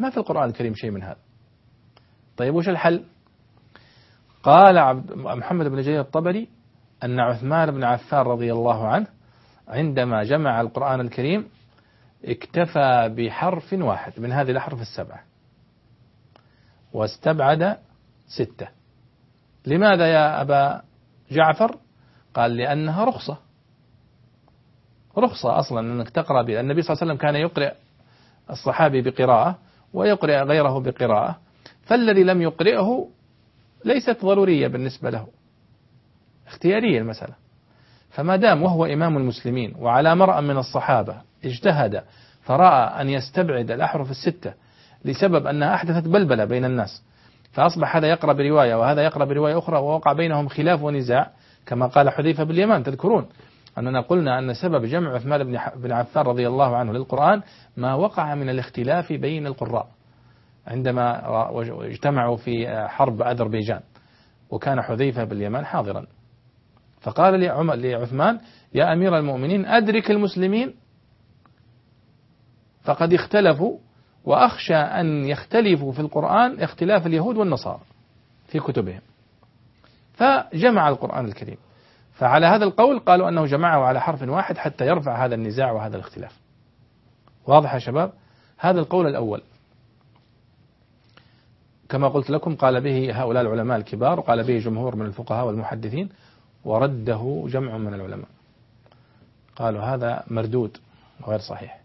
ما في القرآن الكريم شيء من هذا. طيب وش الحل؟ قال عبد محمد بن جرير الطبري أن عثمان بن عفان رضي الله عنه عندما جمع القرآن الكريم اكتفى بحرف واحد من هذه الأحرف السبعة واستبعد ستة. لماذا يا أبا جعفر؟ قال لأنها رخصة. رخصة أصلا أنك تقرأ بها. النبي صلى الله عليه وسلم كان يقرأ الصحابي بقراءة ويقرأ غيره بقراءة. فالذي لم يقرئه ليست ضرورية بالنسبة له. اختيارية المسألة. فما دام وهو إمام المسلمين وعلى مرأى من الصحابة اجتهد فرأى أن يستبعد الأحرف الستة لسبب أنها أحدثت بلبلة بين الناس فأصبح هذا يقرأ برواية وهذا يقرأ برواية أخرى ووقع بينهم خلاف ونزاع كما قال حذيفة باليمان تذكرون أننا قلنا أن سبب جمع عثمان بن عفان رضي الله عنه للقرآن ما وقع من الاختلاف بين القراء. عندما اجتمعوا في حرب أذربيجان وكان حذيفة باليمان حاضرا. فقال لعثمان يا أمير المؤمنين أدرك المسلمين؟ فقد اختلفوا وأخشى أن يختلفوا في القرآن اختلاف اليهود والنصارى في كتبهم. فجمع القرآن الكريم. فعلى هذا القول قالوا أنه جمعه على حرف واحد حتى يرفع هذا النزاع وهذا الاختلاف. واضح يا شباب؟ هذا القول الأول. كما قلت لكم قال به هؤلاء العلماء الكبار وقال به جمهور من الفقهاء والمحدثين ورده جمع من العلماء. قالوا هذا مردود وغير صحيح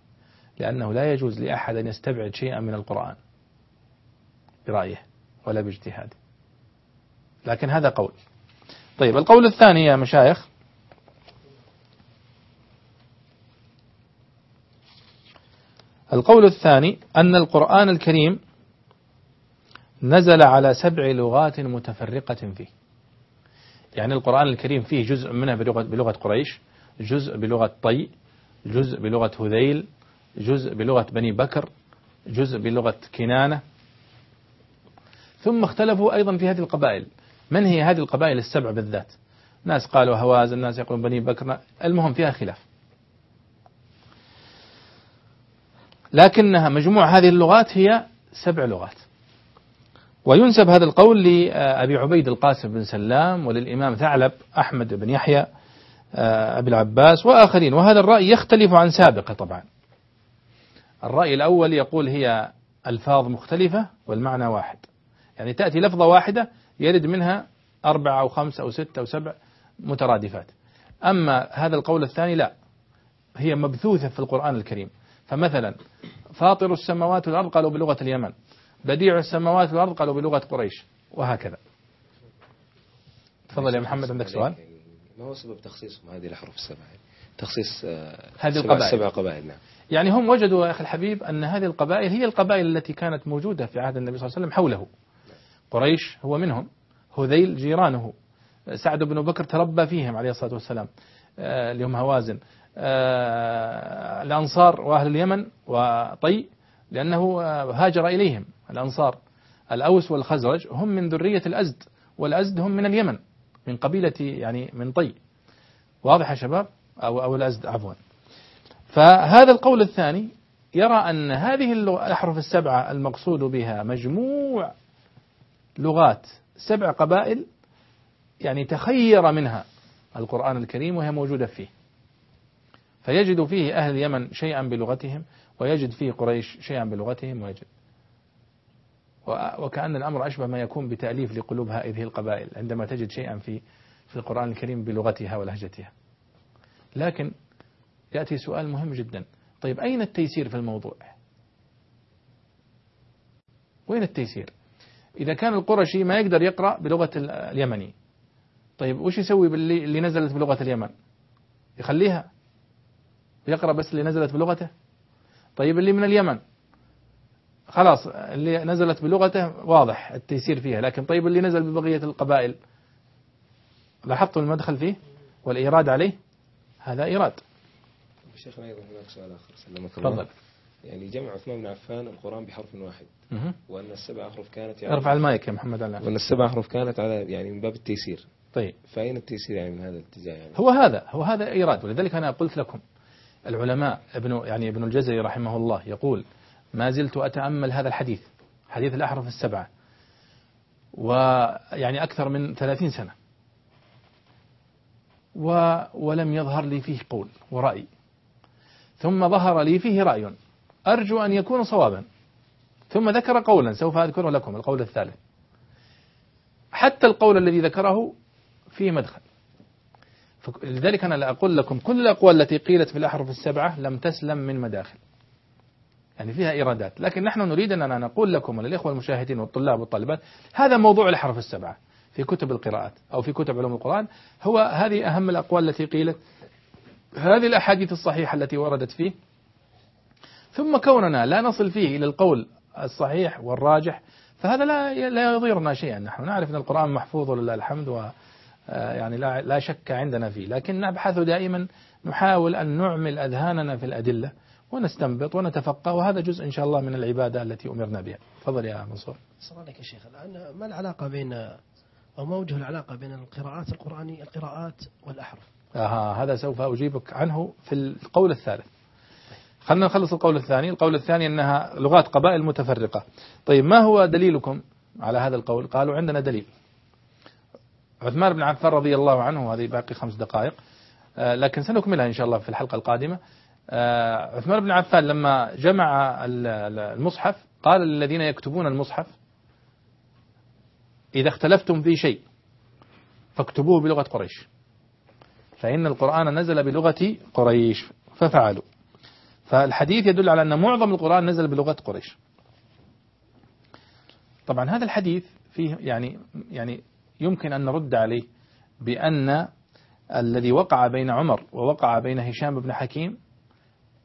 لأنه لا يجوز لأحد أن يستبعد شيئا من القرآن برأيه ولا باجتهاده. لكن هذا قول. طيب القول الثاني يا مشايخ. القول الثاني أن القرآن الكريم نزل على سبع لغات متفرقة فيه. يعني القرآن الكريم فيه جزء منه بلغة, بلغة قريش جزء بلغة طي جزء بلغة هذيل جزء بلغة بني بكر جزء بلغة كنانة. ثم اختلفوا أيضا في هذه القبائل. من هي هذه القبائل السبع بالذات؟ ناس قالوا هوازن الناس يقولون بني بكر. المهم فيها خلاف. لكنها مجموع هذه اللغات هي سبع لغات. وينسب هذا القول لأبي عبيد القاسم بن سلام وللإمام ثعلب أحمد بن يحيى آه، أبي العباس وآخرين. وهذا الرأي يختلف عن سابقه طبعا. الرأي الأول يقول هي ألفاظ مختلفة والمعنى واحد. يعني تأتي لفظة واحدة يرد منها أربعة أو خمسة أو ستة أو سبع مترادفات. أما هذا القول الثاني لا هي مبثوثة في القرآن الكريم. فمثلا فاطر السماوات والأرض قالوا بلغة اليمن. بديع السماوات والأرض قالوا بلغة قريش وهكذا. تفضل يا محمد عندك سؤال؟ ما هو سبب تخصيصهم هذه الأحرف السبعة تخصيص آه، هذه القبائل. سبع قبائل نعم. يعني هم وجدوا يا أخي الحبيب أن هذه القبائل هي القبائل التي كانت موجودة في عهد النبي صلى الله عليه وسلم حوله. قريش هو منهم هذيل جيرانه. سعد بن بكر تربى فيهم عليه الصلاة والسلام. آه، اللي هم هوازن. آه، الأنصار وأهل اليمن وطي لأنه هاجر إليهم. الأنصار. الأوس والخزرج هم من ذرية الأزد والأزد هم من اليمن من قبيلة يعني من طي. واضح يا شباب؟ أو أو الأزد عفوا. فهذا القول الثاني يرى أن هذه الأحرف السبعة المقصود بها مجموع لغات سبع قبائل يعني تخير منها القرآن الكريم وهي موجودة فيه. فيجد فيه أهل اليمن شيئا بلغتهم ويجد فيه قريش شيئا بلغتهم ويجد وكأن الأمر أشبه ما يكون بتأليف لقلوب هذه القبائل عندما تجد شيئا في في القرآن الكريم بلغتها ولهجتها. لكن يأتي سؤال مهم جدا. طيب أين التيسير في الموضوع؟ وين التيسير؟ إذا كان القرشي ما يقدر يقرأ بلغة اليمني. طيب وش يسوي باللي اللي نزلت بلغة اليمن؟ يخليها؟ يقرأ بس اللي نزلت بلغته؟ طيب اللي من اليمن. خلاص اللي نزلت بلغته واضح التيسير فيها لكن طيب اللي نزل ببقية القبائل؟ لاحظتوا المدخل فيه؟ والإيراد عليه؟ هذا إيراد. شيخنا أيضا هناك سؤال آخر سلمك تفضل. الله يعني جمع عثمان بن عفان القرآن بحرف واحد. وأن السبع أحرف كانت يعني ارفع المايك يا محمد الآن وأن السبع أحرف كانت على يعني من باب التيسير. طيب. فأين التيسير يعني من هذا الاتجاه يعني؟ هو هذا هو هذا إيراد. ولذلك أنا قلت لكم العلماء ابن يعني ابن الجزري رحمه الله يقول ما زلت أتأمل هذا الحديث حديث الأحرف السبعة ويعني أكثر من ثلاثين سنة. و ولم يظهر لي فيه قول ورأي. ثم ظهر لي فيه رأي. أرجو أن يكون صوابا. ثم ذكر قولا سوف أذكره لكم القول الثالث. حتى القول الذي ذكره فيه مدخل. لذلك أنا لا أقول لكم كل الأقوال التي قيلت في الأحرف السبعة لم تسلم من مداخل. يعني فيها إيرادات. لكن نحن نريد أننا نقول لكم وللإخوة المشاهدين والطلاب والطالبات هذا موضوع الأحرف السبعة في كتب القراءات أو في كتب علوم القرآن. هو هذه أهم الأقوال التي قيلت. هذه الأحاديث الصحيحة التي وردت فيه. ثم كوننا لا نصل فيه إلى القول الصحيح والراجح فهذا لا لا يضيرنا شيئا. نحن نعرف أن القرآن محفوظ ولله الحمد و آه، يعني لا لا شك عندنا فيه. لكن نبحث دائما نحاول أن نعمل أذهاننا في الأدلة. ونستنبط ونتفقه وهذا جزء إن شاء الله من العبادة التي أمرنا بها. تفضل يا منصور. عليك يا شيخ الآن. ما العلاقة بين أو ما وجه العلاقة بين القراءات القرآنية القراءات والأحرف؟ آه هذا سوف أجيبك عنه في القول الثالث. خلنا نخلص القول الثاني. القول الثاني أنها لغات قبائل متفرقة. طيب ما هو دليلكم على هذا القول؟ قالوا عندنا دليل. عثمان بن عفان رضي الله عنه وهذه باقي خمس دقائق. آه، لكن سنكملها إن شاء الله في الحلقة القادمة. عثمان بن عفان لما جمع ال- ال- المصحف قال للذين يكتبون المصحف إذا اختلفتم في شيء فاكتبوه بلغة قريش فإن القرآن نزل بلغة قريش ففعلوا. فالحديث يدل على أن معظم القرآن نزل بلغة قريش. طبعا هذا الحديث فيه يعني يعني يمكن أن نرد عليه بأن الذي وقع بين عمر ووقع بين هشام بن حكيم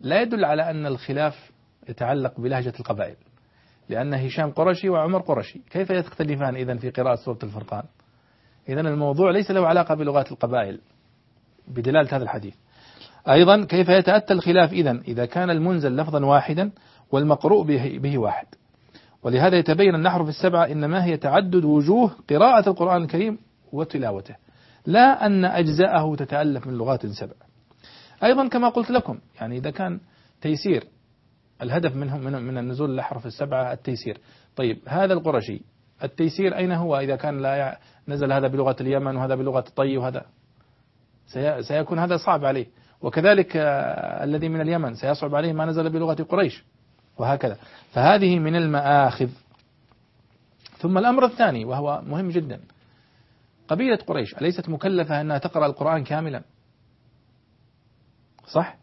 لا يدل على أن الخلاف يتعلق بلهجة القبائل لأن هشام قرشي وعمر قرشي. كيف يختلفان إذن في قراءة سورة الفرقان؟ إذن الموضوع ليس له علاقة بلغات القبائل بدلالة هذا الحديث. أيضا كيف يتأتى الخلاف إذن؟ إذا كان المنزل لفظا واحدا والمقروء به, به واحد. ولهذا يتبين النحر في السبعة إنما هي تعدد وجوه قراءة القرآن الكريم وتلاوته لا أن أجزاءه تتألف من لغات سبع. أيضا كما قلت لكم يعني إذا كان تيسير الهدف منهم من من النزول الأحرف السبعة التيسير. طيب هذا القرشي التيسير أين هو؟ إذا كان لا نزل هذا بلغة اليمن وهذا بلغة الطي وهذا سي- سيكون هذا صعب عليه. وكذلك آه، الذي من اليمن سيصعب عليه ما نزل بلغة قريش وهكذا. فهذه من المآخذ. ثم الأمر الثاني وهو مهم جدا. قبيلة قريش أليست مكلفة أنها تقرأ القرآن كاملا؟ صح؟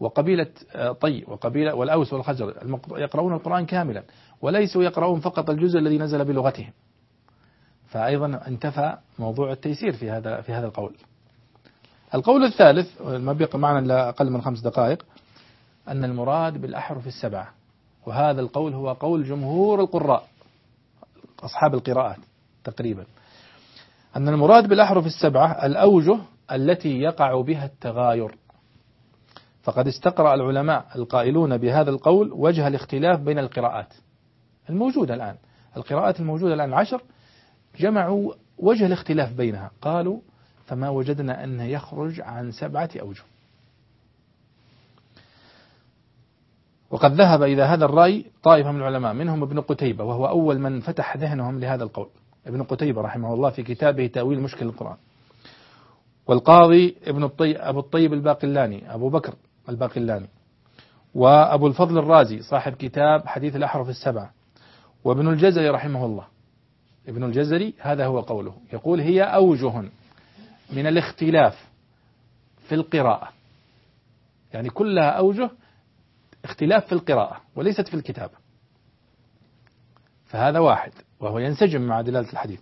وقبيلة آه، طي وقبيلة والأوس والخزر يقرؤون القرآن كاملا وليسوا يقرؤون فقط الجزء الذي نزل بلغتهم. فأيضا انتفى موضوع التيسير في هذا في هذا القول. القول الثالث ما بقي معنا إلا أقل من خمس دقائق أن المراد بالأحرف السبعة. وهذا القول هو قول جمهور القراء أصحاب القراءات تقريبا. أن المراد بالأحرف السبعة الأوجه التي يقع بها التغاير. فقد استقرأ العلماء القائلون بهذا القول وجه الاختلاف بين القراءات الموجودة الآن. القراءات الموجودة الآن عشر جمعوا وجه الاختلاف بينها. قالوا فما وجدنا أنه يخرج عن سبعة أوجه. وقد ذهب إلى هذا الرأي طائفة من العلماء منهم ابن قتيبة وهو أول من فتح ذهنهم لهذا القول. ابن قتيبة رحمه الله في كتابه تأويل مشكل القرآن. والقاضي ابن الطيب أبو الطيب الباقلاني أبو بكر الباقلاني. وأبو الفضل الرازي صاحب كتاب حديث الأحرف السبعة. وابن الجزري رحمه الله. ابن الجزري هذا هو قوله. يقول هي أوجه من الاختلاف في القراءة. يعني كلها أوجه اختلاف في القراءة وليست في الكتابة. فهذا واحد. وهو ينسجم مع دلالة الحديث.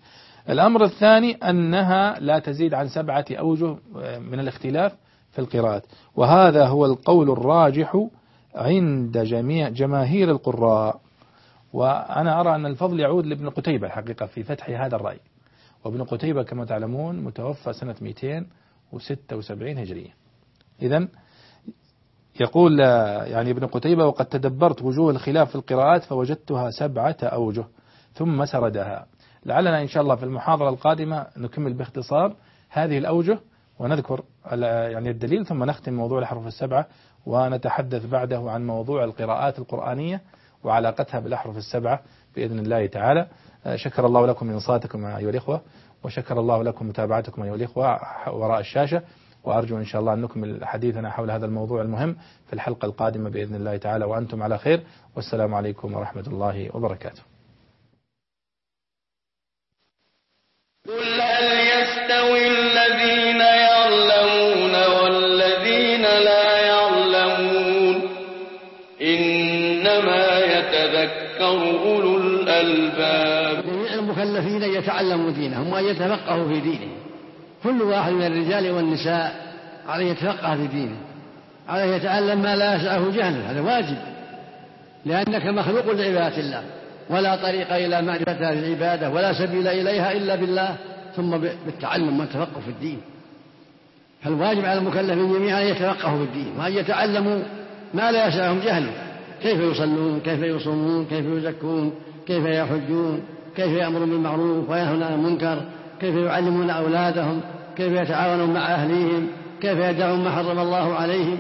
الأمر الثاني أنها لا تزيد عن سبعة أوجه من الاختلاف في القراءات. وهذا هو القول الراجح عند جميع جماهير القراء. وأنا أرى أن الفضل يعود لابن قتيبة الحقيقة في فتح هذا الرأي. وابن قتيبة كما تعلمون متوفى سنة 276 هجرية. إذا يقول يعني ابن قتيبة وقد تدبرت وجوه الخلاف في القراءات فوجدتها سبعة أوجه ثم سردها. لعلنا إن شاء الله في المحاضرة القادمة نكمل باختصار هذه الأوجه ونذكر يعني الدليل ثم نختم موضوع الأحرف السبعة ونتحدث بعده عن موضوع القراءات القرآنية وعلاقتها بالأحرف السبعة بإذن الله تعالى. شكر الله لكم إنصاتكم أيها الإخوة وشكر الله لكم متابعتكم أيها الإخوة وراء الشاشة وأرجو إن شاء الله أن نكمل حديثنا حول هذا الموضوع المهم في الحلقة القادمة بإذن الله تعالى. وأنتم على خير والسلام عليكم ورحمة الله وبركاته. الألباب المكلفين يتعلموا دينهم وأن يتفقهوا في دينهم. كل واحد من الرجال والنساء عليه يتفقه في دينه. عليه يتعلم ما لا يسعه جهله. هذا واجب. لأنك مخلوق لعبادة الله. ولا طريق إلى معرفة العبادة ولا سبيل إليها إلا بالله. ثم بالتعلم والتفقه في الدين. فالواجب على المكلفين جميعا أن يتفقهوا في الدين وأن يتعلموا ما لا يسعهم جهله. كيف يصلون؟ كيف يصومون؟ كيف يزكون؟ كيف يحجون؟ كيف يأمرون بالمعروف وينهون عن المنكر؟ كيف يعلمون أولادهم؟ كيف يتعاونون مع أهليهم؟ كيف يدعون ما حرم الله عليهم؟